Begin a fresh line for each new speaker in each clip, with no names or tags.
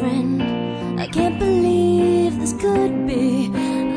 friend. I can't believe this could be.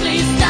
please